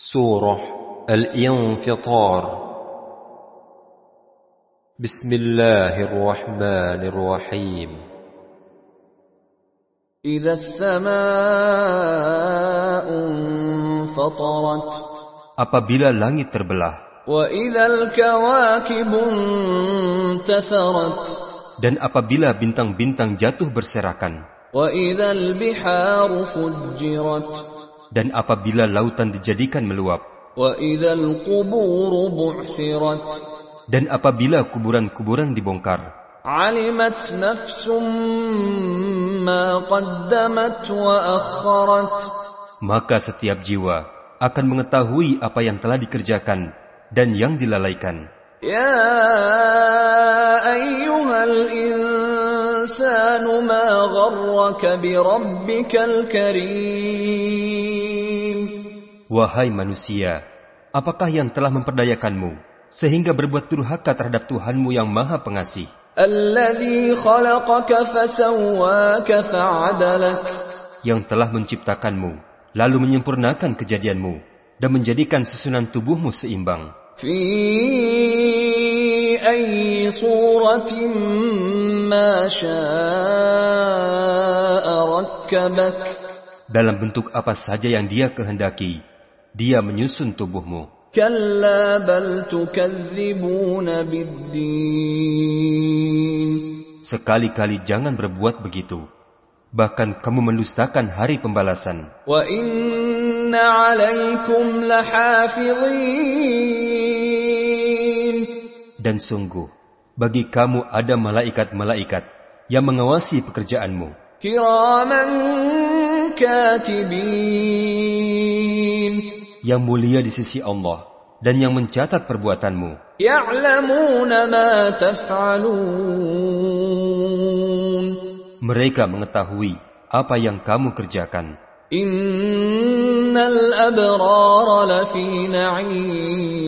سورة الانفطار بسم الله الرحمن الرحيم إذا السماء انفطرت apabila langit terbelah وإذا الكواكب انتثرت dan apabila bintang-bintang jatuh berserakan وإذا البحار فجرت dan apabila lautan dijadikan meluap. Dan apabila kuburan-kuburan dibongkar. Maka setiap jiwa akan mengetahui apa yang telah dikerjakan dan yang dilalaikan. Ya ayyuhal insanu ma gharraka birabbikal karim Wahai manusia, apakah yang telah memperdayakanmu sehingga berbuat durhaka terhadap Tuhanmu yang Maha Pengasih? Yang telah menciptakanmu, lalu menyempurnakan kejadianmu dan menjadikan susunan tubuhmu seimbang. Dalam bentuk apa saja yang dia kehendaki, dia menyusun tubuhmu كلا بل تكذبون بالدين sekali-kali jangan berbuat begitu bahkan kamu mendustakan hari pembalasan وإن عليكم لحافظين dan sungguh bagi kamu ada malaikat-malaikat yang mengawasi pekerjaanmu كراما كاتبين yang mulia di sisi Allah dan yang mencatat perbuatanmu يعلمون ما تفعلون mereka mengetahui apa yang kamu kerjakan إن الأبرار لفي نعيم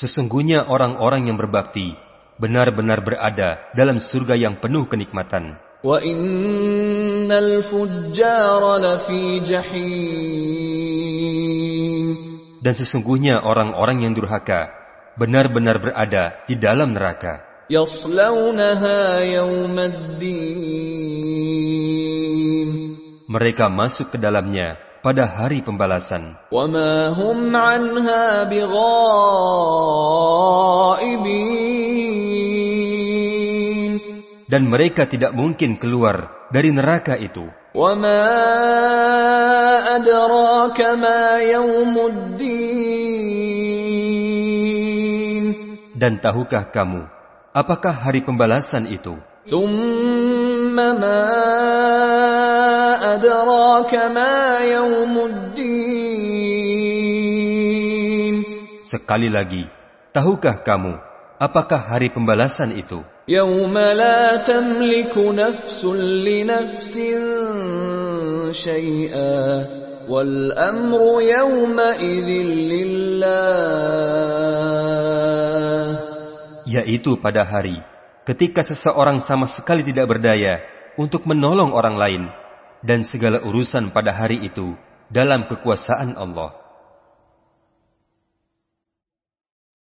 sesungguhnya orang-orang yang berbakti benar-benar berada dalam surga yang penuh kenikmatan وإن الفجار لفي جحيم dan sesungguhnya orang-orang yang durhaka benar-benar berada di dalam neraka يصلونها يوم الدين mereka masuk ke dalamnya pada hari pembalasan وما هم عنها بغائبين dan mereka tidak mungkin keluar dari neraka itu وما أدراك ما يوم الدين dan tahukah kamu apakah hari pembalasan itu ثم ما أدراك ما يوم الدين sekali lagi tahukah kamu apakah hari pembalasan itu يوم لا تملك نفس لنفس شيئا والأمر يومئذ لله yaitu pada hari ketika seseorang sama sekali tidak berdaya untuk menolong orang lain dan segala urusan pada hari itu dalam kekuasaan Allah